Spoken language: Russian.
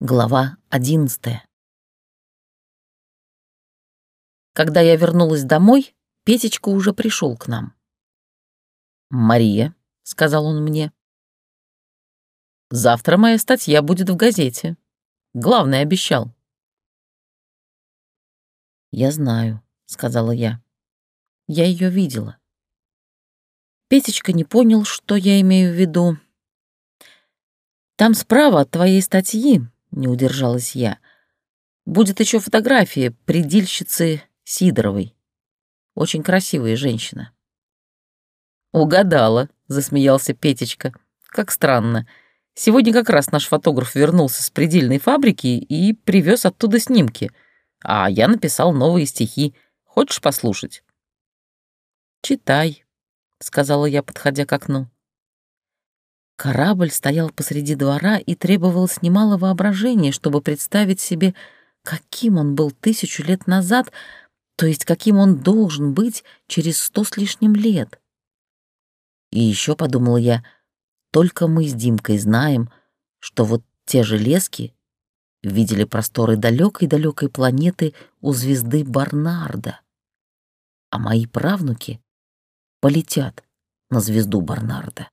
Глава одиннадцатая. Когда я вернулась домой, Петечка уже пришел к нам. «Мария», — сказал он мне, — «завтра моя статья будет в газете. Главный обещал». «Я знаю», — сказала я. «Я ее видела». Петечка не понял, что я имею в виду. «Там справа от твоей статьи не удержалась я. Будет еще фотография предильщицы Сидоровой. Очень красивая женщина. Угадала, засмеялся Петечка. Как странно. Сегодня как раз наш фотограф вернулся с предельной фабрики и привез оттуда снимки. А я написал новые стихи. Хочешь послушать? Читай, сказала я, подходя к окну. Корабль стоял посреди двора и требовалось немало воображения, чтобы представить себе, каким он был тысячу лет назад, то есть каким он должен быть через сто с лишним лет. И еще подумал я, только мы с Димкой знаем, что вот те железки видели просторы далекой-далекой планеты у звезды Барнарда, а мои правнуки полетят на звезду Барнарда.